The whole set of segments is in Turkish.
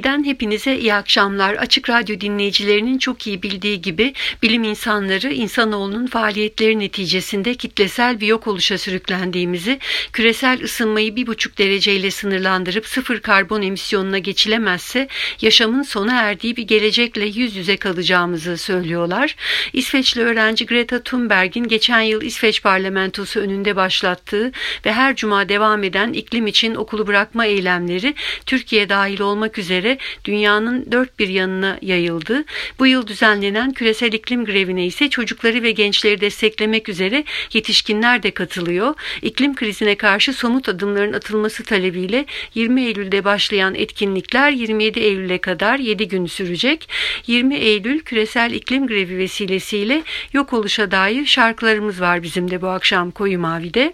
Mavi'den hepinize iyi akşamlar. Açık Radyo dinleyicilerinin çok iyi bildiği gibi bilim insanları insanoğlunun faaliyetleri neticesinde kitlesel bir yok oluşa sürüklendiğimizi, küresel ısınmayı bir buçuk dereceyle sınırlandırıp sıfır karbon emisyonuna geçilemezse yaşamın sona erdiği bir gelecekle yüz yüze kalacağımızı söylüyorlar. İsveçli öğrenci Greta Thunberg'in geçen yıl İsveç parlamentosu önünde başlattığı ve her cuma devam eden iklim için okulu bırakma eylemleri Türkiye dahil olmak üzere dünyanın dört bir yanına yayıldı. Bu yıl düzenlenen küresel iklim grevine ise çocukları ve gençleri desteklemek üzere yetişkinler de katılıyor. İklim krizine karşı somut adımların atılması talebiyle 20 Eylül'de başlayan etkinlikler 27 Eylül'e kadar 7 gün sürecek. 20 Eylül küresel iklim grevi vesilesiyle yok oluşa dair şarkılarımız var bizim de bu akşam Koyu Mavi'de.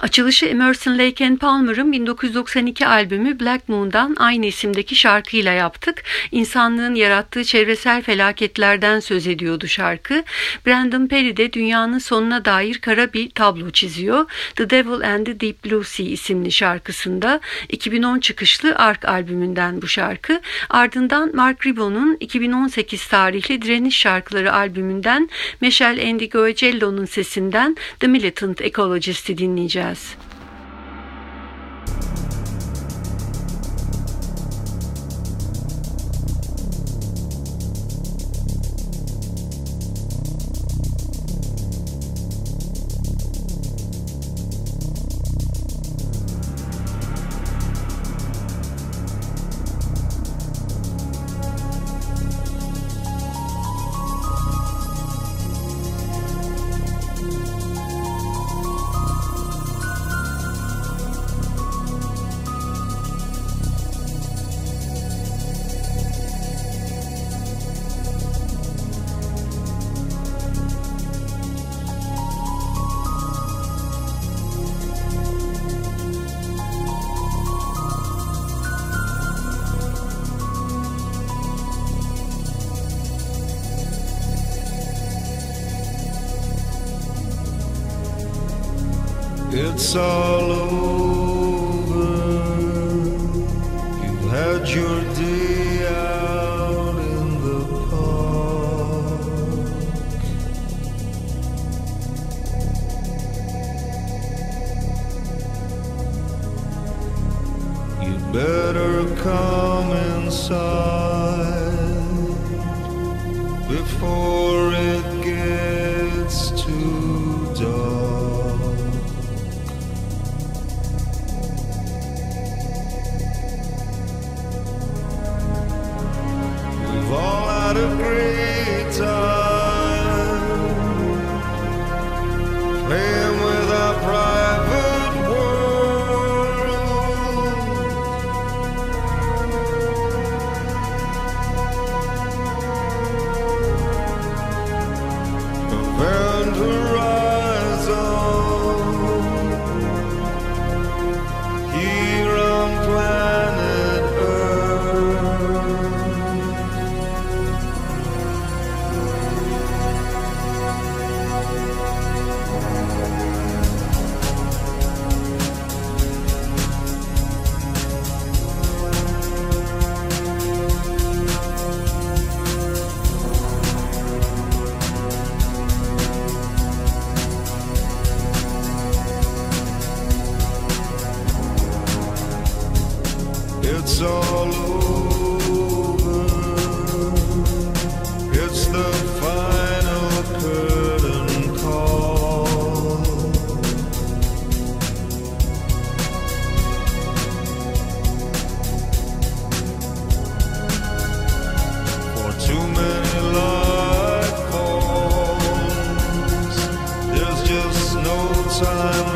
Açılışı Emerson Lake and Palmer'ın 1992 albümü Black Moon'dan aynı isimdeki şarkıyla yaptık. İnsanlığın yarattığı çevresel felaketlerden söz ediyordu şarkı. Brandon Perry de dünyanın sonuna dair kara bir tablo çiziyor. The Devil and the Deep Blue Sea isimli şarkısında 2010 çıkışlı Ark albümünden bu şarkı. Ardından Mark Ribon'un 2018 tarihli Direniş Şarkıları albümünden Michel Endigocello'nun sesinden The Militant Ecologist'i dinliyoruz ninjas. You better come inside before sun.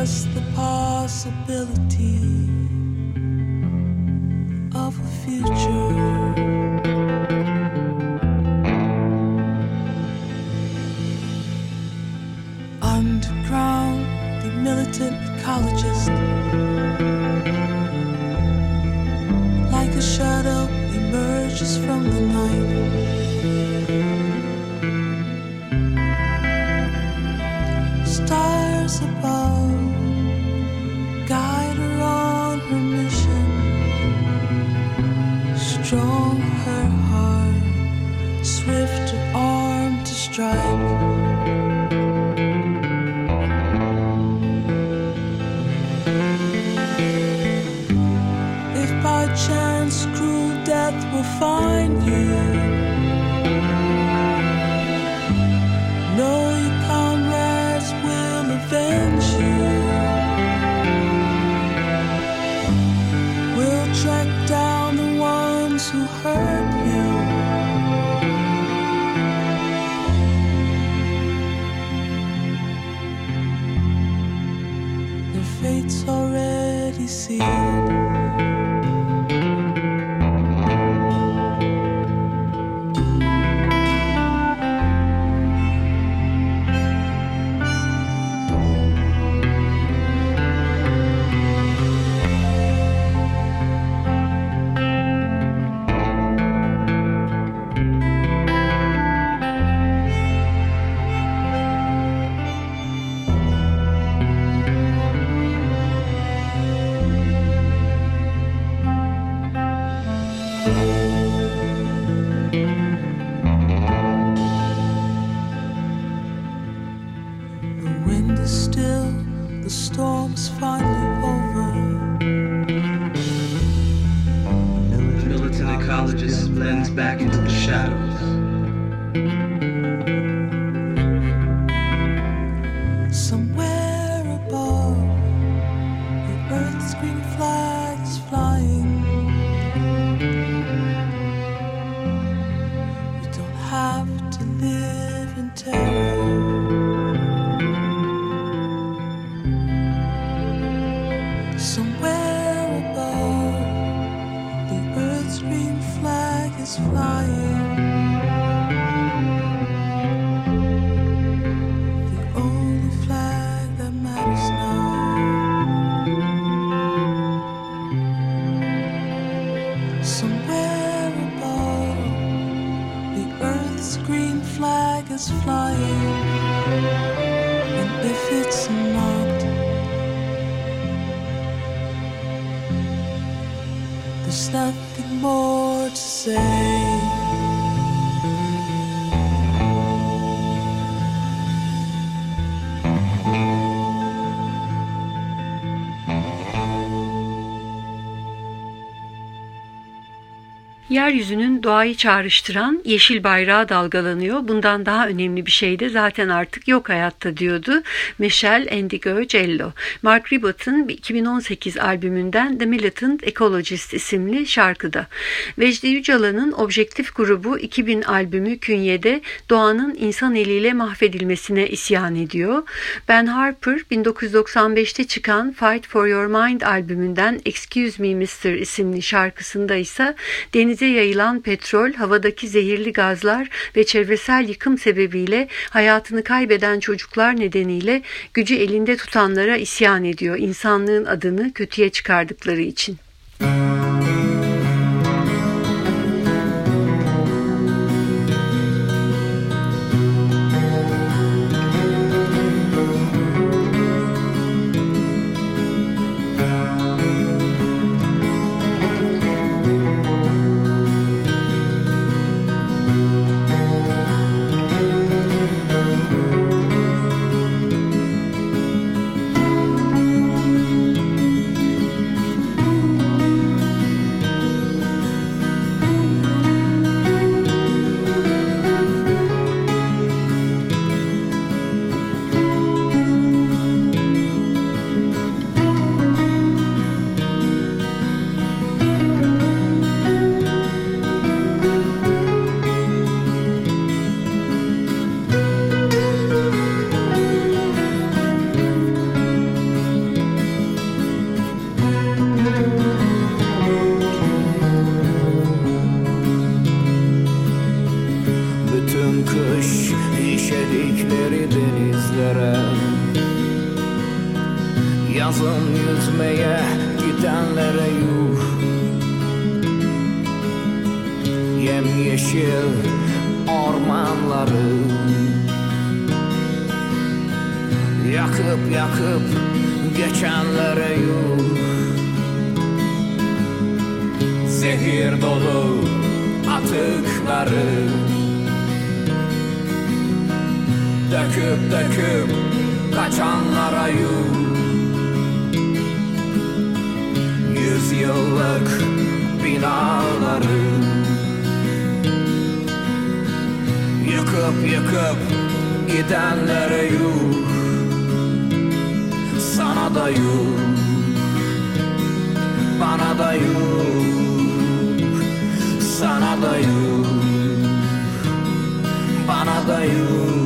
Just the possibility of a future. Yeryüzünün doğayı çağrıştıran yeşil bayrağı dalgalanıyor. Bundan daha önemli bir şey de zaten artık yok hayatta diyordu Michel Endigo-Cello. Mark Ribot'un 2018 albümünden The Militant Ecologist isimli şarkıda. Vecdi Yücalan'ın Objektif grubu 2000 albümü Künye'de doğanın insan eliyle mahvedilmesine isyan ediyor. Ben Harper 1995'te çıkan Fight for Your Mind albümünden Excuse Me Mister isimli şarkısında ise denize yayılan petrol, havadaki zehirli gazlar ve çevresel yıkım sebebiyle hayatını kaybeden çocuklar nedeniyle gücü elinde tutanlara isyan ediyor insanlığın adını kötüye çıkardıkları için. Ben yüzmeye gidenlere yuh. Yemyeşil ormanları Yakıp yakıp geçenlere yuh. Zehir dolu atıkları Döküp döküp kaçanlara yuh. yüzyıllık binaları. Yıkıp yıkıp gidenlere yuh Sana da yuh Bana da yuh Sana da yuh Bana da yuh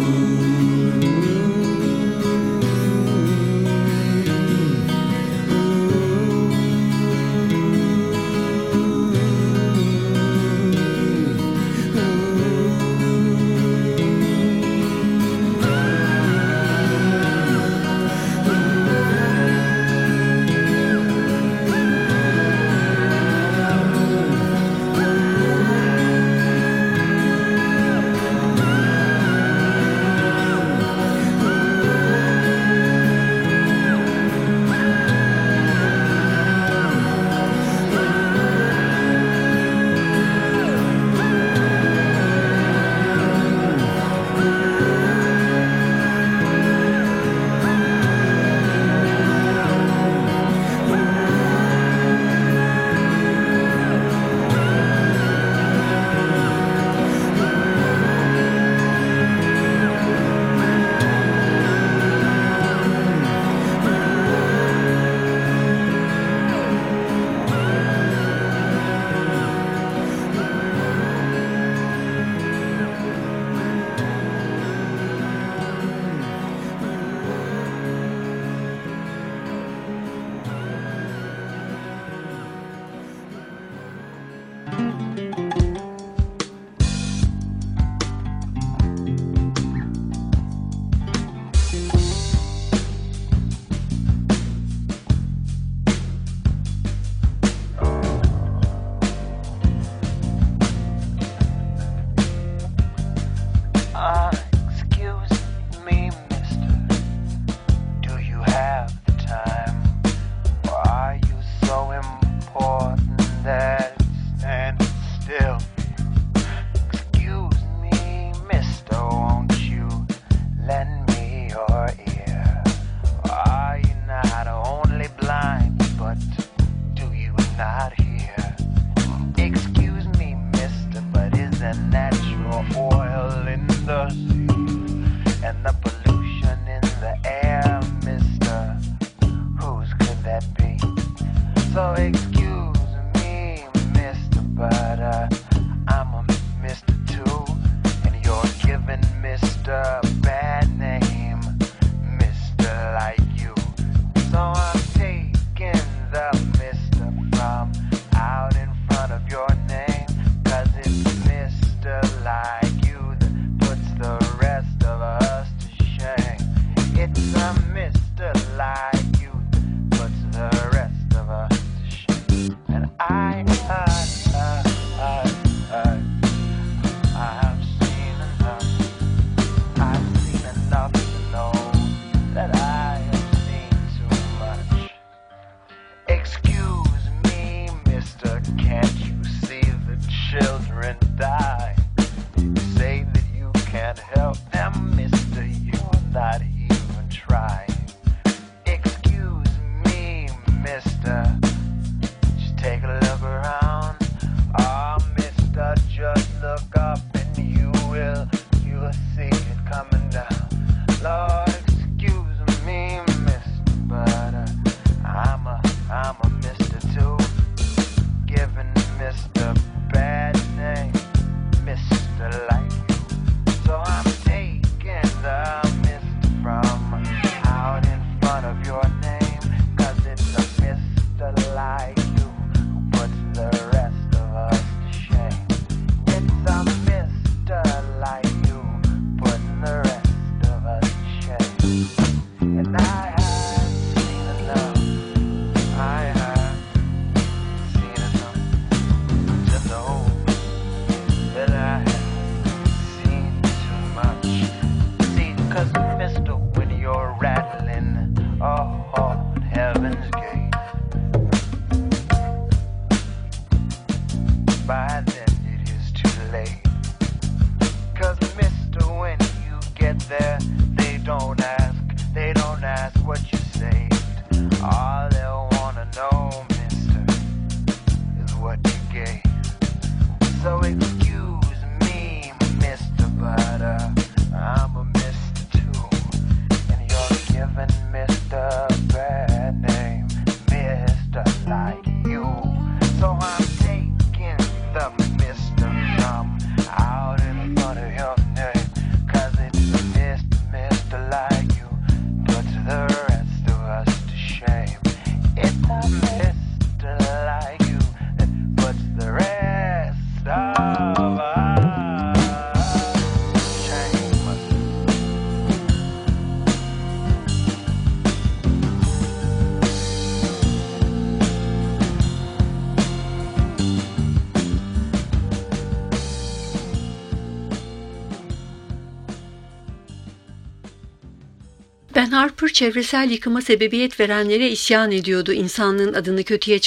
Harper çevresel yıkıma sebebiyet verenlere isyan ediyordu. İnsanlığın adını kötüye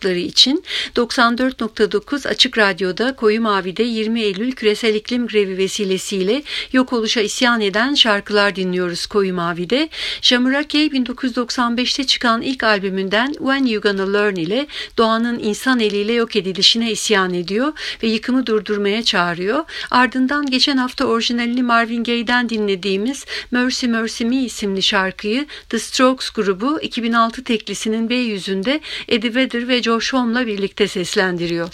çıkarttıkları için. 94.9 Açık Radyo'da Koyu Mavi'de 20 Eylül küresel iklim grevi vesilesiyle yok oluşa isyan eden şarkılar dinliyoruz Koyu Mavi'de. Jamurake 1995'te çıkan ilk albümünden When You Gonna Learn ile doğanın insan eliyle yok edilişine isyan ediyor ve yıkımı durdurmaya çağırıyor. Ardından geçen hafta orijinalini Marvin Gaye'den dinlediğimiz Mercy Mercy Me isimli şarkıyı The Strokes grubu 2006 teklisinin B yüzünde Eddie Vedder ve Josh Homme'la birlikte seslendiriyor.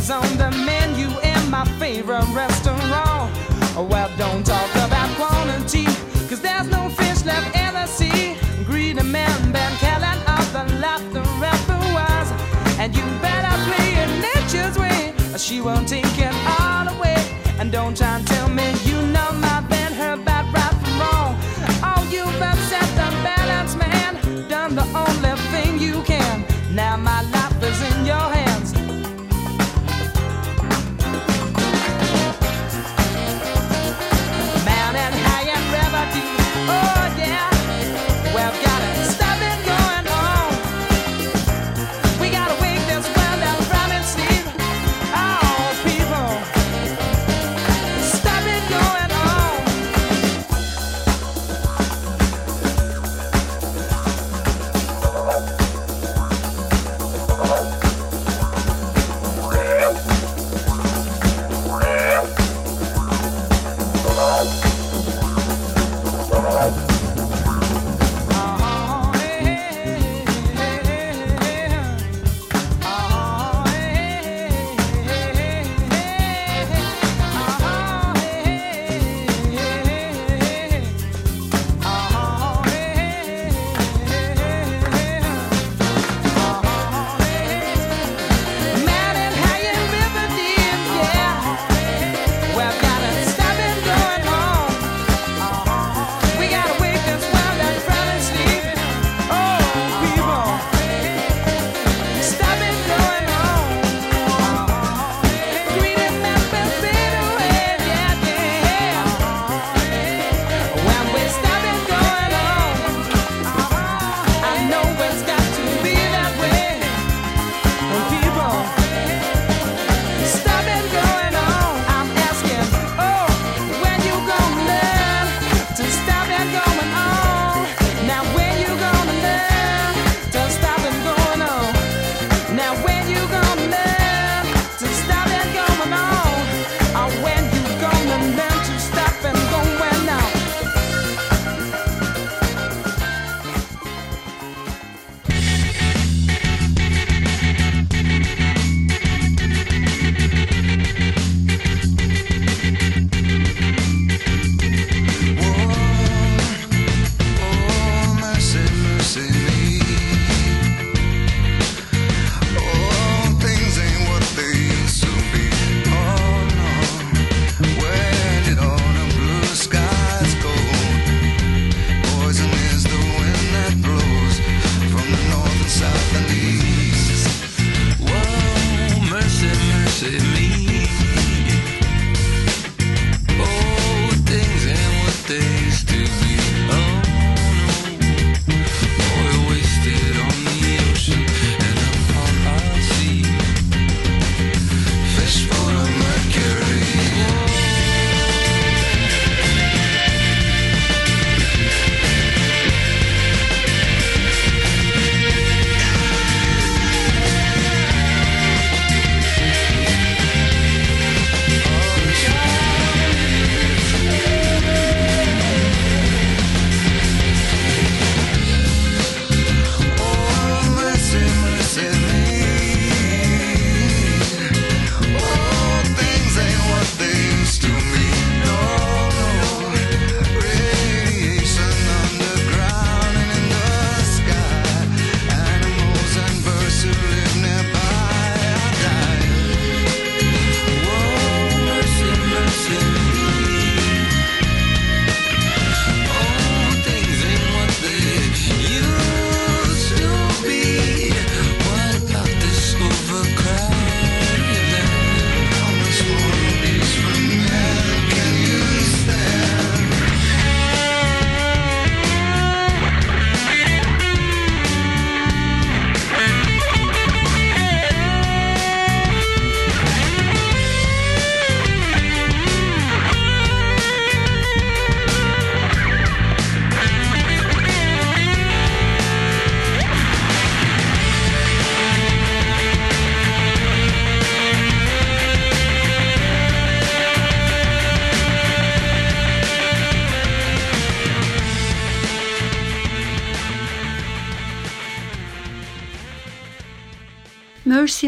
Money's on the menu in my favorite restaurant. Oh well, don't talk about quantity, cause there's no fish left in the sea. Greedy men been killing off the rapper was. And you better play it nature's way, or she won't take it all away. And don't try and tell me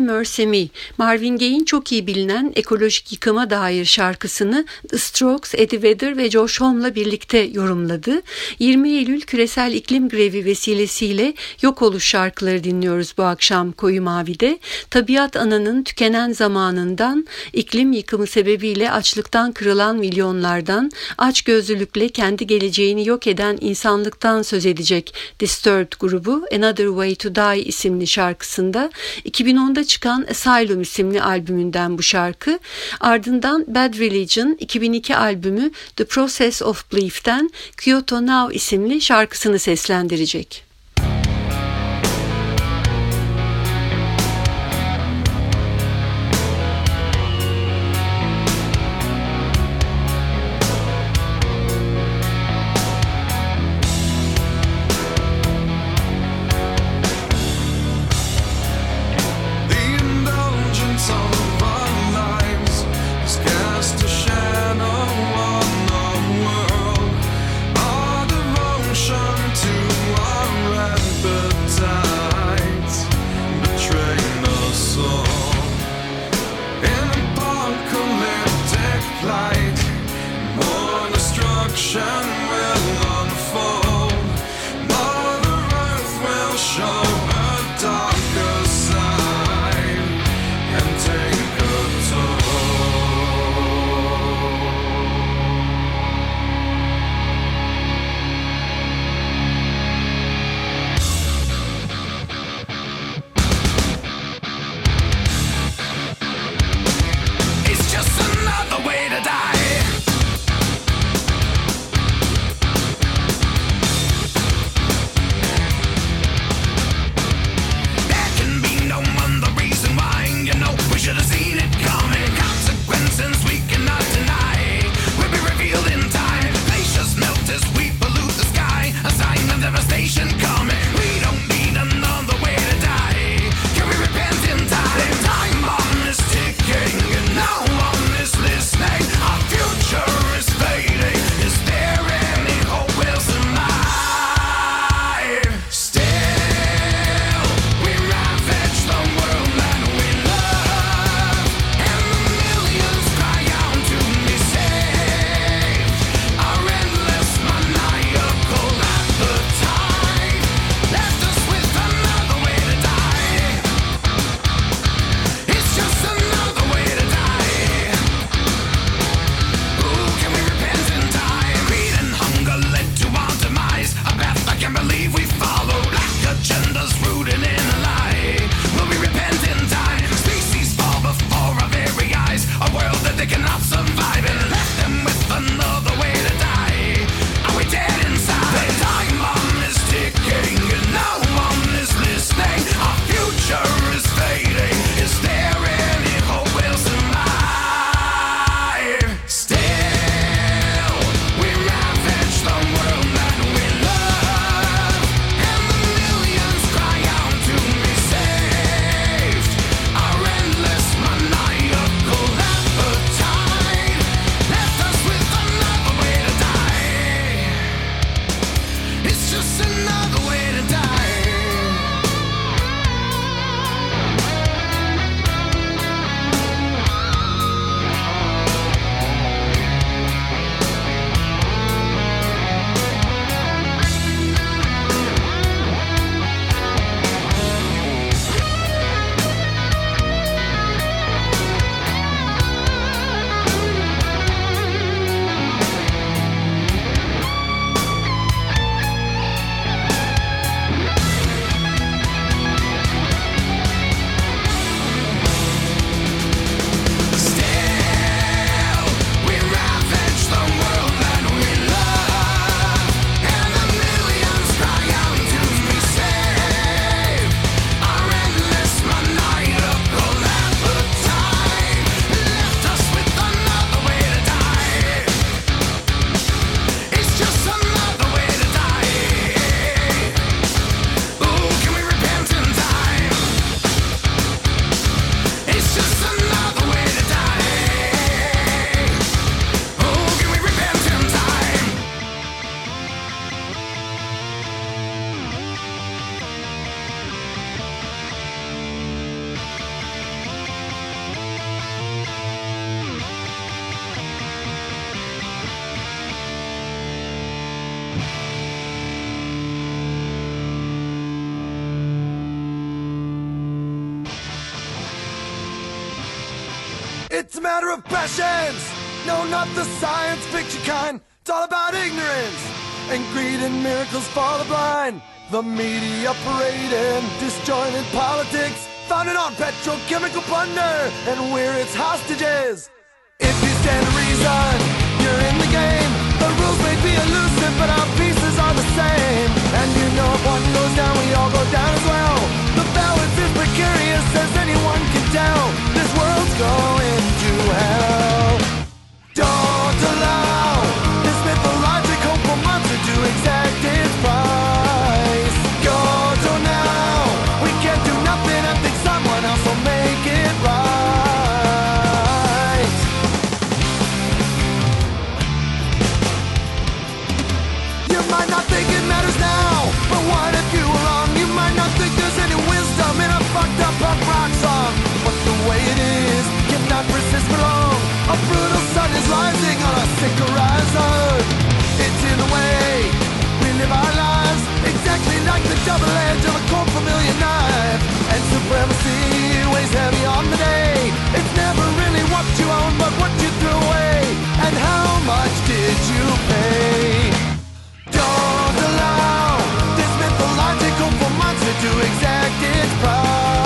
Mercy Mercy Me, Marvin Gaye'in çok iyi bilinen ekolojik yıkıma dair şarkısını The Strokes, Eddie Vedder ve Josh Homme'la birlikte yorumladı. 20 Eylül küresel iklim grevi vesilesiyle yok oluş şarkıları dinliyoruz bu akşam Koyu Mavi'de. Tabiat ananın tükenen zamanından, iklim yıkımı sebebiyle açlıktan kırılan milyonlardan, aç gözlülükle kendi geleceğini yok eden insanlıktan söz edecek Disturbed grubu Another Way to Die isimli şarkısında 2010'da çıkan Asylum isimli albümünden bu şarkı. Ardından Bad Religion 2002 albümü The Process of Belief'ten Kyoto Now isimli şarkısını seslendirecek. It's a matter of passions. No, not the science fiction kind. It's all about ignorance and greed and miracles for the blind. The media parading disjointed politics, founded on petrochemical plunder, and we're its hostages. If you stand to reason, you're in the game. The rules may be elusive, but our pieces are the same. And you know if one goes down, we all go down as well. The balance is precarious, as anyone can tell. This world's going heavy on the day. It's never really what you own, but what you threw away. And how much did you pay? Don't allow this mythological monster to exact its price.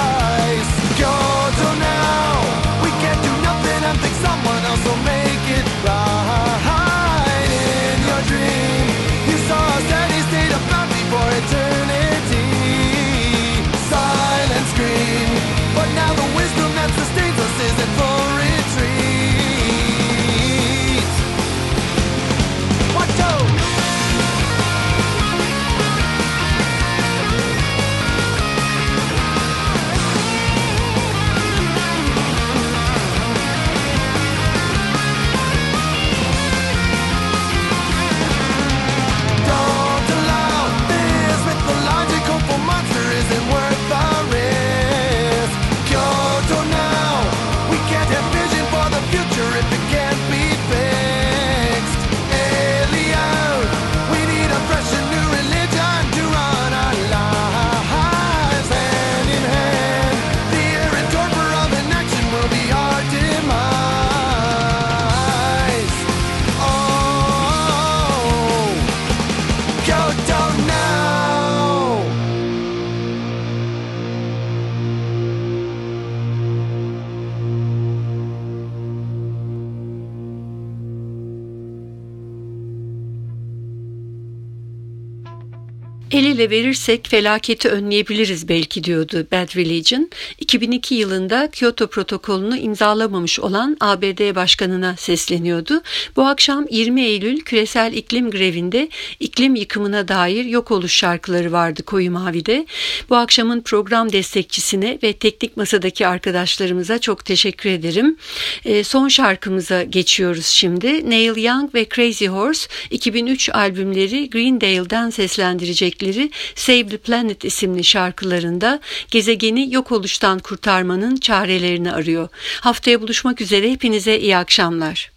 Ele verirsek felaketi önleyebiliriz belki diyordu Bad Religion. 2002 yılında Kyoto protokolünü imzalamamış olan ABD başkanına sesleniyordu. Bu akşam 20 Eylül küresel iklim grevinde iklim yıkımına dair yok oluş şarkıları vardı Koyu Mavi'de. Bu akşamın program destekçisine ve teknik masadaki arkadaşlarımıza çok teşekkür ederim. Ee, son şarkımıza geçiyoruz şimdi. Neil Young ve Crazy Horse 2003 albümleri Greendale'den seslendirecekleri Save the Planet isimli şarkılarında gezegeni yok oluştan kurtarmanın çarelerini arıyor. Haftaya buluşmak üzere hepinize iyi akşamlar.